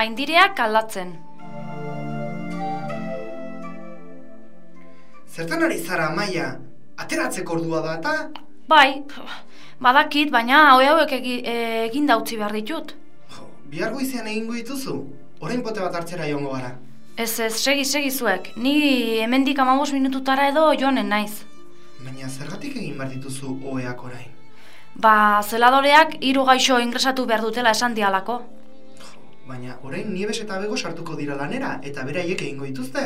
maindireak aldatzen. Zertan ari zara, Maia? Ateratzeko ordua da, eta? Bai, badakit, baina hau hauek egi- egin dautzi behar ditut. Jo, bihar goizean egingo dituzu? Orain pote bat hartzera joango gara. Ez ez, segi segi zuek. Ni hemendik amabos minututara edo joanen naiz. Baina zergatik egin behar dituzu oeak orain? Ba, zeladoreak hiru gaixo ingresatu behar dutela esan dialako. Baina orain niebes eta bego sartuko dira lanera, eta beraiek egingo dituzte?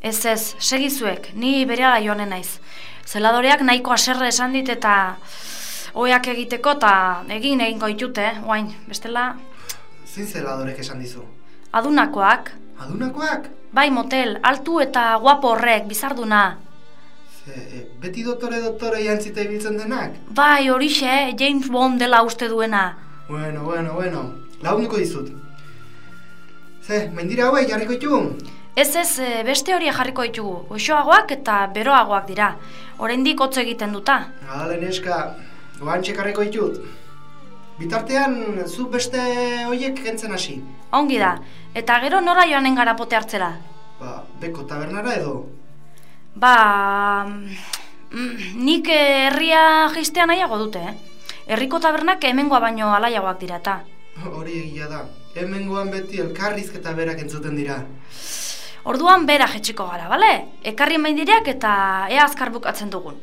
Ez ez, segi zuek, ni berehala joanen naiz. Zeladoreak nahiko aserre esan dit eta oeak egiteko eta egin egingo ditute, eh? oain, bestela Zein zeladorek esan dizu? adunakoak. Adunakoak? Bai, motel, altu eta guapo horrek, bizarduna. Ze, e, beti doktore doktore jantzita ibiltzen denak? Bai, horixe, James Bond dela uste duena. Bueno, bueno, bueno, lagunduko dizut. Ze, mendira hauek jarriko ditugu? Ez ez, e, beste hori jarriko ditugu, goxoagoak eta beroagoak dira. Oraindik hotz egiten duta. Adale neska, goan txekarriko ditut. Bitartean, zu beste hoiek kentzen hasi. Ongi da, eta gero nora joanen gara pote hartzera. Ba, beko tabernara edo. Ba, mm, nik eh, herria jistea nahiago dute, eh? Herriko tabernak hemengoa baino alaiagoak dira eta. Hori egia da. Hemengoan beti elkarrizketa berak entzuten dira. Orduan bera jetxiko gara, bale? Ekarri maindireak eta ea azkar bukatzen dugun.